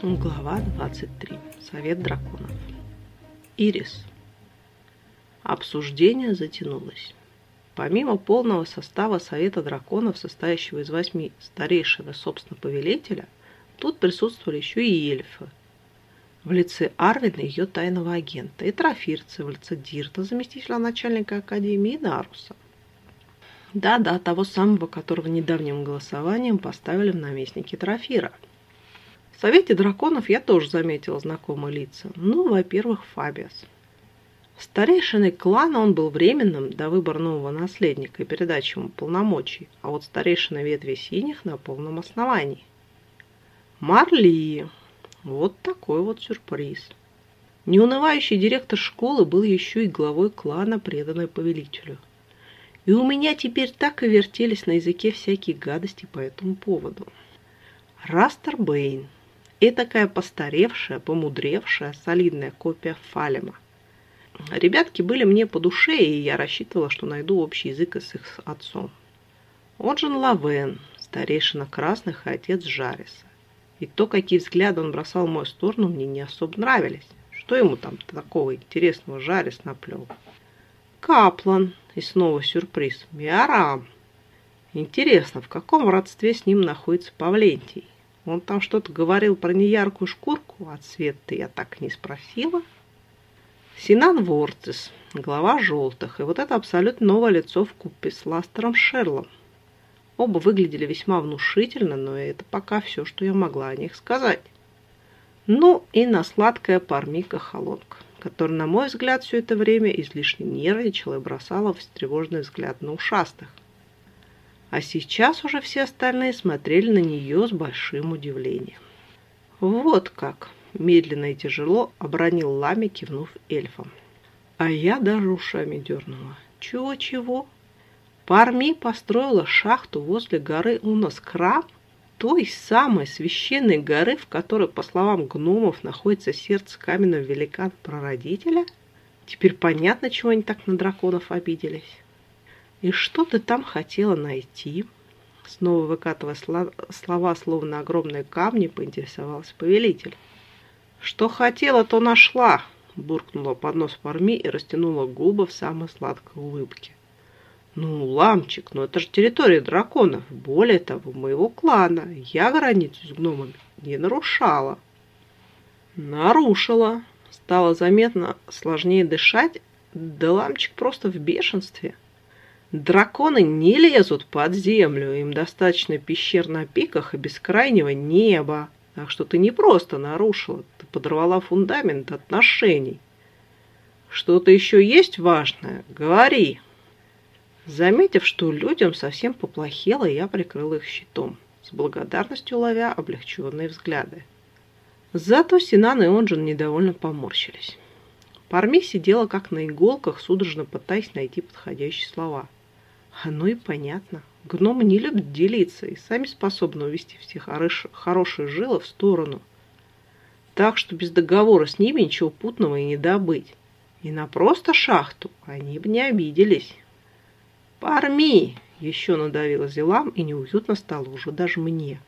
Глава 23. Совет драконов. Ирис. Обсуждение затянулось. Помимо полного состава Совета драконов, состоящего из восьми старейшин и, собственно, повелителя, тут присутствовали еще и эльфы. В лице Арвина, ее тайного агента, и трофирцы в лице Дирта, заместителя начальника Академии, Наруса. Да-да, того самого, которого недавним голосованием поставили в наместники Трофира – Совете драконов я тоже заметила знакомые лица. Ну, во-первых, Фабиас. Старейшиной клана он был временным до выбора нового наследника и передачи ему полномочий, а вот старейшина ветви синих на полном основании. Марли. Вот такой вот сюрприз. Неунывающий директор школы был еще и главой клана, преданной повелителю. И у меня теперь так и вертелись на языке всякие гадости по этому поводу. Растер Бэйн и такая постаревшая, помудревшая, солидная копия Фалема. Ребятки были мне по душе, и я рассчитывала, что найду общий язык с их отцом. Оджин Лавен, старейшина красных и отец Жариса. И то, какие взгляды он бросал в мою сторону, мне не особо нравились. Что ему там такого интересного Жарис наплел? Каплан. И снова сюрприз. Миарам. Интересно, в каком родстве с ним находится Павлентий? Он там что-то говорил про неяркую шкурку, а цвет-то я так не спросила. Синан Вортис, глава желтых, и вот это абсолютно новое лицо в купе с Ластером Шерлом. Оба выглядели весьма внушительно, но это пока все, что я могла о них сказать. Ну и на сладкая пармика Холонг, которая, на мой взгляд, все это время излишне нервничала и бросала встревоженный взгляд на ушастых. А сейчас уже все остальные смотрели на нее с большим удивлением. «Вот как!» – медленно и тяжело обронил Лами, кивнув эльфом. А я даже ушами дернула. «Чего-чего?» Парми построила шахту возле горы Унаскрам, той самой священной горы, в которой, по словам гномов, находится сердце каменного великана-прародителя? Теперь понятно, чего они так на драконов обиделись. «И что ты там хотела найти?» Снова выкатывая слова, словно огромные камни, поинтересовался повелитель. «Что хотела, то нашла!» буркнула под нос Парми и растянула губы в самой сладкой улыбке. «Ну, ламчик, ну это же территория драконов. Более того, моего клана. Я границу с гномами не нарушала». «Нарушила!» Стало заметно сложнее дышать, да ламчик просто в бешенстве – Драконы не лезут под землю, им достаточно пещер на пиках и бескрайнего неба. Так что ты не просто нарушила, ты подорвала фундамент отношений. Что-то еще есть важное? Говори. Заметив, что людям совсем поплохело, я прикрыл их щитом, с благодарностью ловя облегченные взгляды. Зато Синан и Онжин недовольно поморщились. Парми сидела как на иголках, судорожно пытаясь найти подходящие слова – оно и понятно. Гномы не любят делиться и сами способны увести все хорошие жилы в сторону. Так что без договора с ними ничего путного и не добыть. И на просто шахту они бы не обиделись. «Парми!» — еще надавила Зелам, и неуютно стало уже даже мне.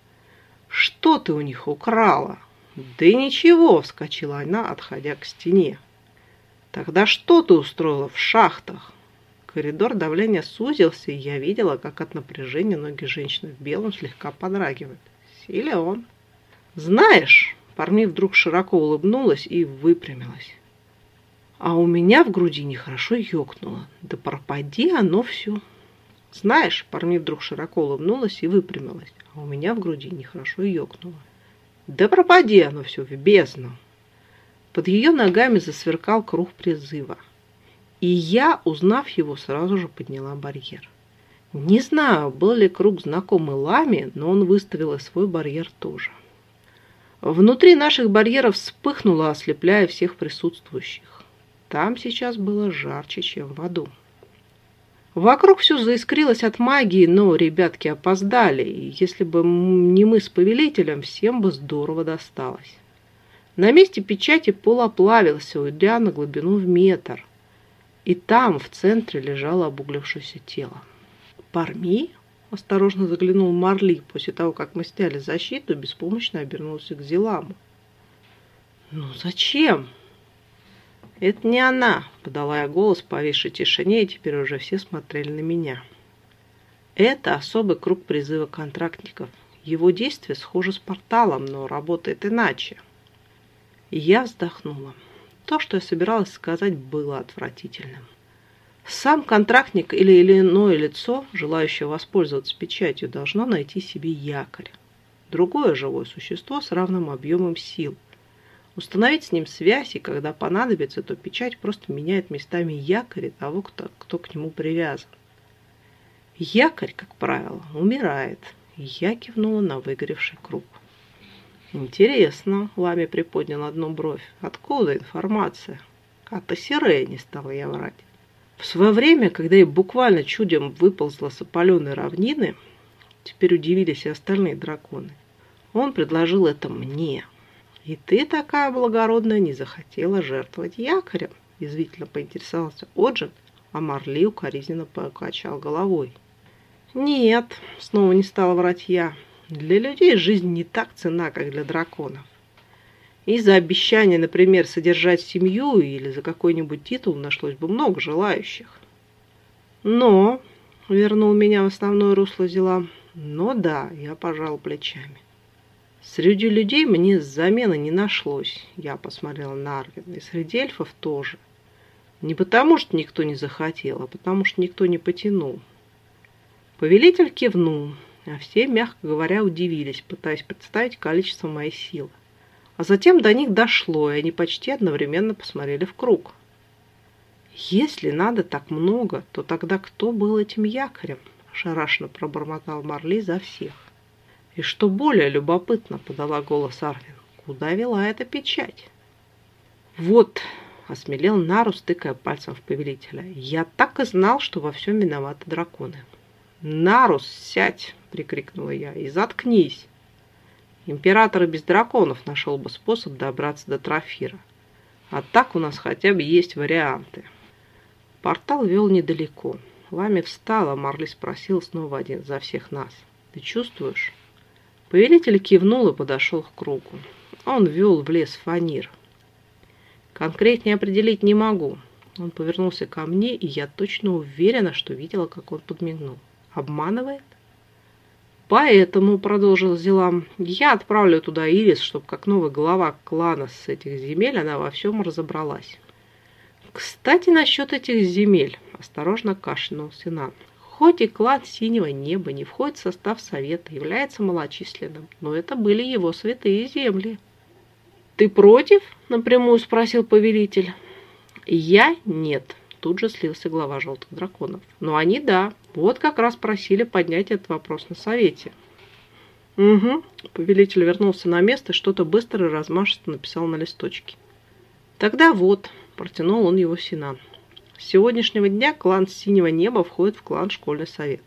«Что ты у них украла?» «Да ничего!» — вскочила она, отходя к стене. «Тогда что ты устроила в шахтах?» Коридор давления сузился, и я видела, как от напряжения ноги женщины в белом слегка подрагивают. Силен. Знаешь, Парми вдруг широко улыбнулась и выпрямилась. А у меня в груди нехорошо ёкнуло. Да пропади оно все. Знаешь, Парми вдруг широко улыбнулась и выпрямилась. А у меня в груди нехорошо ёкнуло. Да пропади оно все в бездну. Под ее ногами засверкал круг призыва. И я, узнав его, сразу же подняла барьер. Не знаю, был ли круг знакомый Ламе, но он выставил и свой барьер тоже. Внутри наших барьеров вспыхнуло, ослепляя всех присутствующих. Там сейчас было жарче, чем в аду. Вокруг все заискрилось от магии, но ребятки опоздали, и если бы не мы с повелителем, всем бы здорово досталось. На месте печати пол оплавился, уйдя на глубину в метр. И там, в центре, лежало обуглившееся тело. «Парми?» – осторожно заглянул Марли после того, как мы сняли защиту, беспомощно обернулся к Зеламу. «Ну зачем?» «Это не она», — подала я голос по повисшей тишине, и теперь уже все смотрели на меня. «Это особый круг призыва контрактников. Его действие схоже с порталом, но работает иначе». Я вздохнула. То, что я собиралась сказать, было отвратительным. Сам контрактник или, иное лицо, желающее воспользоваться печатью, должно найти себе якорь. Другое живое существо с равным объемом сил. Установить с ним связь, и когда понадобится, то печать просто меняет местами якорь того, кто, кто к нему привязан. Якорь, как правило, умирает. Я кивнула на выгоревший круг. Интересно, Лами приподнял одну бровь. Откуда информация? От Асирея не стала я врать. В свое время, когда я буквально чудом выползла с опаленной равнины, теперь удивились и остальные драконы, он предложил это мне. И ты такая благородная не захотела жертвовать якорем, язвительно поинтересовался Оджин, а Марли укоризненно покачал головой. «Нет», — снова не стала врать я, — «для людей жизнь не так цена, как для драконов. И за обещание, например, содержать семью или за какой-нибудь титул нашлось бы много желающих. Но, вернул меня в основное русло дела, но да, я пожал плечами. Среди людей мне замены не нашлось, я посмотрела на Арвина, и среди эльфов тоже. Не потому, что никто не захотел, а потому, что никто не потянул. Повелитель кивнул, а все, мягко говоря, удивились, пытаясь представить количество моей силы. А затем до них дошло, и они почти одновременно посмотрели в круг. «Если надо так много, то тогда кто был этим якорем?» – шарашно пробормотал Марли за всех. «И что более любопытно», – подала голос Арвин, – «куда вела эта печать?» «Вот», – осмелел Нарус, тыкая пальцем в повелителя, – «я так и знал, что во всем виноваты драконы». «Нарус, сядь!» – прикрикнула я. «И заткнись!» Император и без драконов нашел бы способ добраться до Трофира. А так у нас хотя бы есть варианты. Портал вел недалеко. Лами встала, Марли спросил снова один за всех нас. «Ты чувствуешь?» Повелитель кивнул и подошел к кругу. Он вел в лес фанир. «Конкретнее определить не могу». Он повернулся ко мне, и я точно уверена, что видела, как он подмигнул. «Обманывает?» Поэтому, продолжил Зелам, я отправлю туда Ирис, чтобы как новая глава клана с этих земель она во всем разобралась. Кстати, насчет этих земель, осторожно кашлянул Синан. Хоть и клан Синего Неба не входит в состав Совета, является малочисленным, но это были его святые земли. «Ты против?» — напрямую спросил повелитель. «Я нет», Тут же слился глава желтых драконов. Но они, да, вот как раз просили поднять этот вопрос на совете. Угу. Повелитель вернулся на место и что-то быстро и размашисто написал на листочке. Тогда вот, протянул он его Синан. С сегодняшнего дня клан Синего Неба входит в клан Школьный Совет.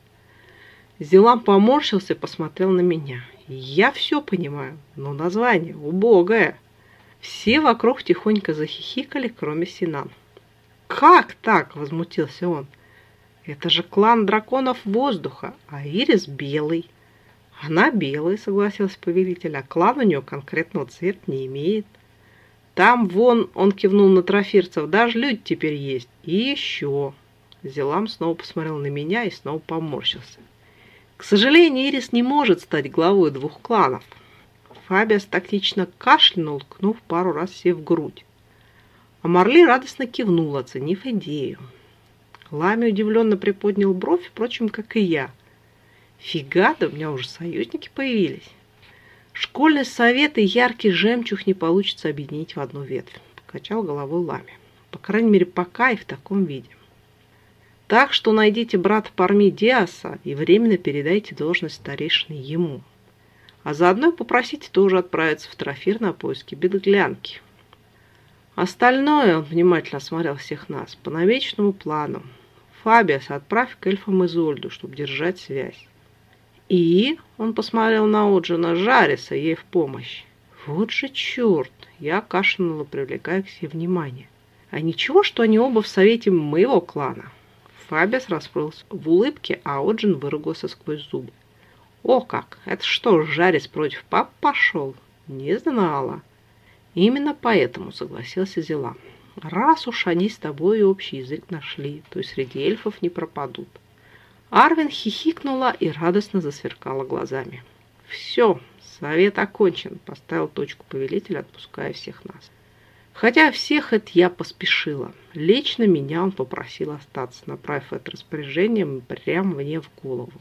Зелам поморщился и посмотрел на меня. Я все понимаю, но название убогое. Все вокруг тихонько захихикали, кроме Синан. «Как так?» – возмутился он. «Это же клан драконов воздуха, а Ирис белый». «Она белая», – согласился повелитель, «а клан у нее конкретного цвета не имеет». «Там вон», – он кивнул на трофирцев, – «даже люди теперь есть. И еще». Зелам снова посмотрел на меня и снова поморщился. К сожалению, Ирис не может стать главой двух кланов. Фабиас тактично кашлянул, ткнув пару раз себе в грудь. А Марли радостно кивнул, оценив идею. Лами удивленно приподнял бровь, впрочем, как и я. Фига, да у меня уже союзники появились. Школьный совет и яркий жемчуг не получится объединить в одну ветвь, покачал головой Лами. По крайней мере, пока и в таком виде. Так что найдите брата Парми Диаса и временно передайте должность старейшины ему. А заодно попросите тоже отправиться в Трофир на поиски беглянки. Остальное, он внимательно осмотрел всех нас, по намеченному плану. Фабиас отправь к эльфам Изольду, чтобы держать связь. И он посмотрел на Оджина Жариса ей в помощь. Вот же черт! Я кашлянула, привлекая к себе внимание. А ничего, что они оба в совете моего клана. Фабиас расплылся в улыбке, а Оджин выругался сквозь зубы. О как! Это что, Жарис против пап пошел? Не знала. Именно поэтому согласился Зелам. Раз уж они с тобой общий язык нашли, то и среди эльфов не пропадут. Арвин хихикнула и радостно засверкала глазами. «Все, совет окончен», – поставил точку повелитель, отпуская всех нас. Хотя всех это я поспешила. Лично меня он попросил остаться, направив это распоряжение прямо мне в голову.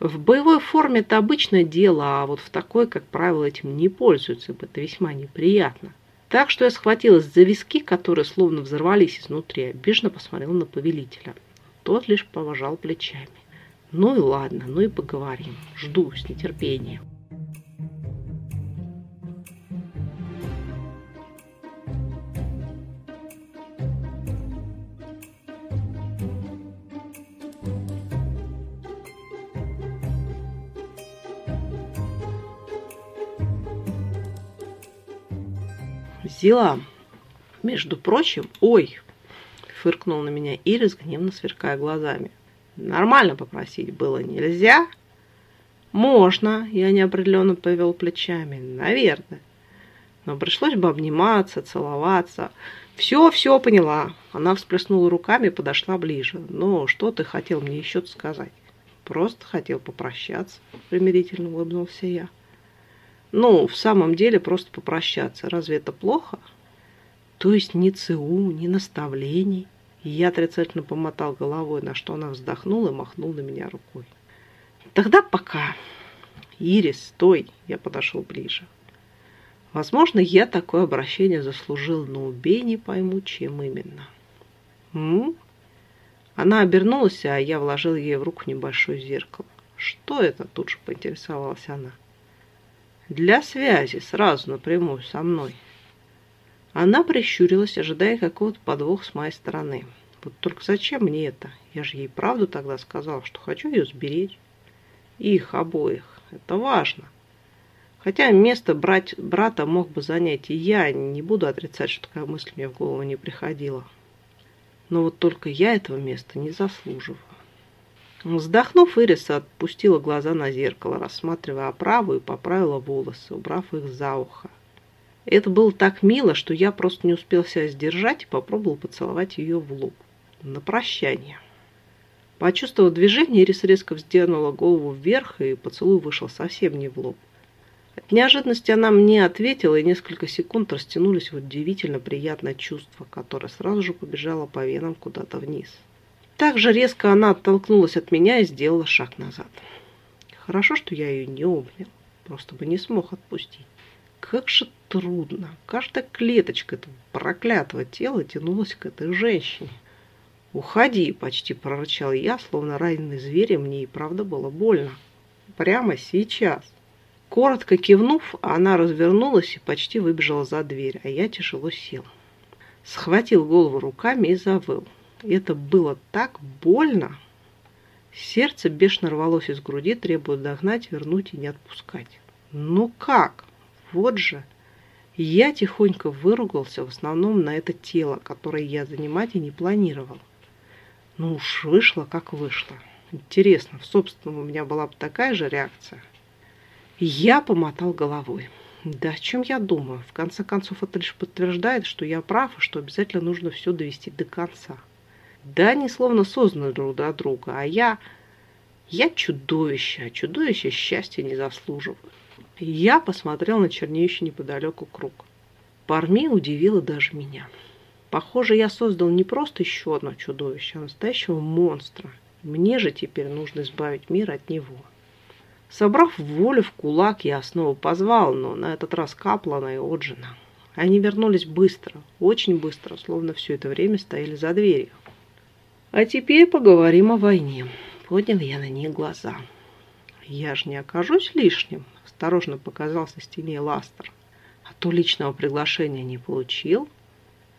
В боевой форме это обычное дело, а вот в такой, как правило, этим не пользуются, это весьма неприятно. Так что я схватилась за виски, которые словно взорвались изнутри, обиженно посмотрела на повелителя. Тот лишь поважал плечами. Ну и ладно, ну и поговорим. Жду с нетерпением. Взяла. Между прочим, ой, фыркнул на меня Ирис, гневно сверкая глазами. Нормально попросить было нельзя? Можно, я неопределенно повел плечами. Наверное. Но пришлось бы обниматься, целоваться. Все, все поняла. Она всплеснула руками и подошла ближе. Ну, что ты хотел мне еще сказать? Просто хотел попрощаться, примирительно улыбнулся я. Ну, в самом деле, просто попрощаться. Разве это плохо? То есть ни ЦУ, ни наставлений. Я отрицательно помотал головой, на что она вздохнула и махнула на меня рукой. Тогда пока. Ирис, стой. Я подошел ближе. Возможно, я такое обращение заслужил, но убей не пойму, чем именно. М? Она обернулась, а я вложил ей в руку небольшое зеркало. Что это? Тут же поинтересовалась она для связи сразу напрямую со мной. Она прищурилась, ожидая какого-то подвоха с моей стороны. Вот только зачем мне это? Я же ей правду тогда сказал, что хочу ее сберечь. Их обоих. Это важно. Хотя место брать брата мог бы занять и я, не буду отрицать, что такая мысль мне в голову не приходила. Но вот только я этого места не заслуживаю. Вздохнув, Ириса отпустила глаза на зеркало, рассматривая оправу и поправила волосы, убрав их за ухо. Это было так мило, что я просто не успел себя сдержать и попробовал поцеловать ее в лоб. На прощание. Почувствовав движение, Ирис резко вздернула голову вверх, и поцелуй вышел совсем не в лоб. От неожиданности она мне ответила, и несколько секунд растянулись в удивительно приятное чувство, которое сразу же побежало по венам куда-то вниз. Так же резко она оттолкнулась от меня и сделала шаг назад. Хорошо, что я ее не обнял, просто бы не смог отпустить. Как же трудно. Каждая клеточка этого проклятого тела тянулась к этой женщине. «Уходи!» – почти прорычал я, словно раненый зверь, и мне и правда было больно. Прямо сейчас. Коротко кивнув, она развернулась и почти выбежала за дверь, а я тяжело сел. Схватил голову руками и завыл. Это было так больно. Сердце бешено рвалось из груди, требуя догнать, вернуть и не отпускать. Ну как? Вот же. Я тихонько выругался в основном на это тело, которое я занимать и не планировал. Ну уж вышло, как вышло. Интересно, в собственном у меня была бы такая же реакция. Я помотал головой. Да о чем я думаю? В конце концов, это лишь подтверждает, что я прав и что обязательно нужно все довести до конца. Да они словно созданы друг для друга, а я... Я чудовище, а чудовище счастья не заслуживают. Я посмотрел на чернеющий неподалеку круг. Парми удивило даже меня. Похоже, я создал не просто еще одно чудовище, а настоящего монстра. Мне же теперь нужно избавить мир от него. Собрав волю в кулак, я снова позвал, но на этот раз Каплана и Оджина. Они вернулись быстро, очень быстро, словно все это время стояли за дверью. А теперь поговорим о войне. Поднял я на них глаза. Я же не окажусь лишним, осторожно показался стене Ластер. А то личного приглашения не получил.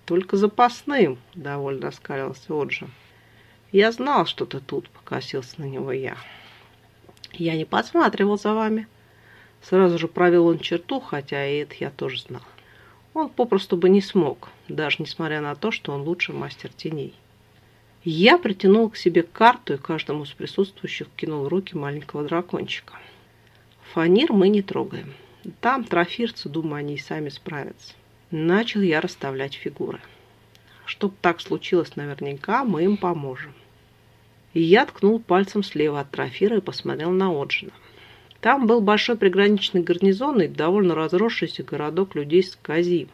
Только запасным, довольно оскалился Оджи. Я знал, что ты тут, покосился на него я. Я не подсматривал за вами. Сразу же провел он черту, хотя и это я тоже знал. Он попросту бы не смог, даже несмотря на то, что он лучший мастер теней. Я притянул к себе карту и каждому из присутствующих кинул руки маленького дракончика. Фанир мы не трогаем. Там трофирцы, думаю, они и сами справятся. Начал я расставлять фигуры. Чтоб так случилось наверняка, мы им поможем. И я ткнул пальцем слева от трофира и посмотрел на Оджина. Там был большой приграничный гарнизон и довольно разросшийся городок людей с Казим.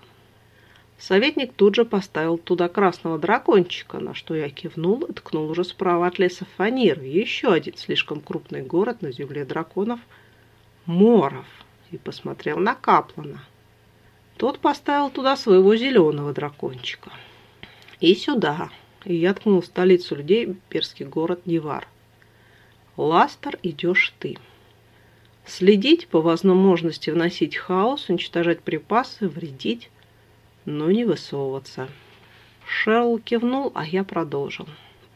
Советник тут же поставил туда красного дракончика, на что я кивнул и ткнул уже справа от леса Фанир, еще один слишком крупный город на земле драконов – Моров, и посмотрел на Каплана. Тот поставил туда своего зеленого дракончика. И сюда, и я ткнул в столицу людей перский город Невар. Ластер, идешь ты. Следить по возможности вносить хаос, уничтожать припасы, вредить, но не высовываться. Шерл кивнул, а я продолжил.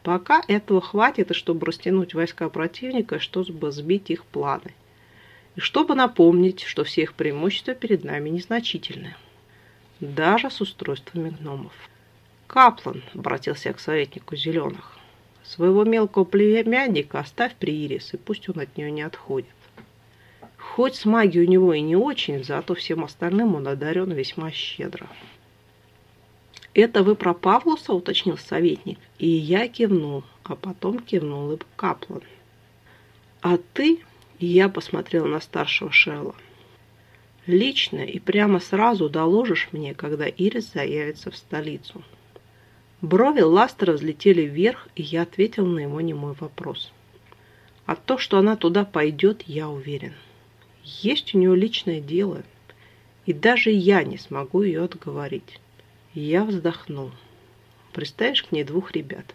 Пока этого хватит, и чтобы растянуть войска противника, чтобы сбить их планы. И чтобы напомнить, что все их преимущества перед нами незначительны. Даже с устройствами гномов. «Каплан», — обратился к советнику зеленых, — «своего мелкого племянника оставь при Ирис, и пусть он от нее не отходит. Хоть с магией у него и не очень, зато всем остальным он одарен весьма щедро». «Это вы про Павлуса?» – уточнил советник. И я кивнул, а потом кивнул и Каплан. «А ты?» – я посмотрел на старшего Шелла. «Лично и прямо сразу доложишь мне, когда Ирис заявится в столицу». Брови Ластера взлетели вверх, и я ответил на его немой вопрос. А то, что она туда пойдет, я уверен. Есть у нее личное дело, и даже я не смогу ее отговорить. Я вздохнул. Приставишь к ней двух ребят.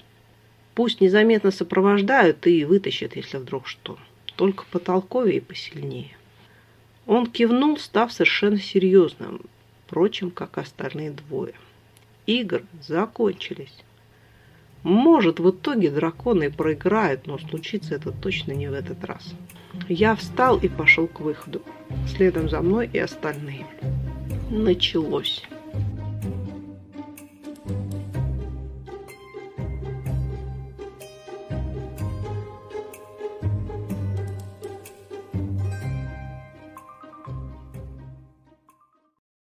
Пусть незаметно сопровождают и вытащат, если вдруг что. Только потолковее и посильнее. Он кивнул, став совершенно серьезным, впрочем, как остальные двое. Игры закончились. Может, в итоге драконы проиграют, но случится это точно не в этот раз. Я встал и пошел к выходу. Следом за мной и остальные. Началось.